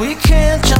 we can't jump.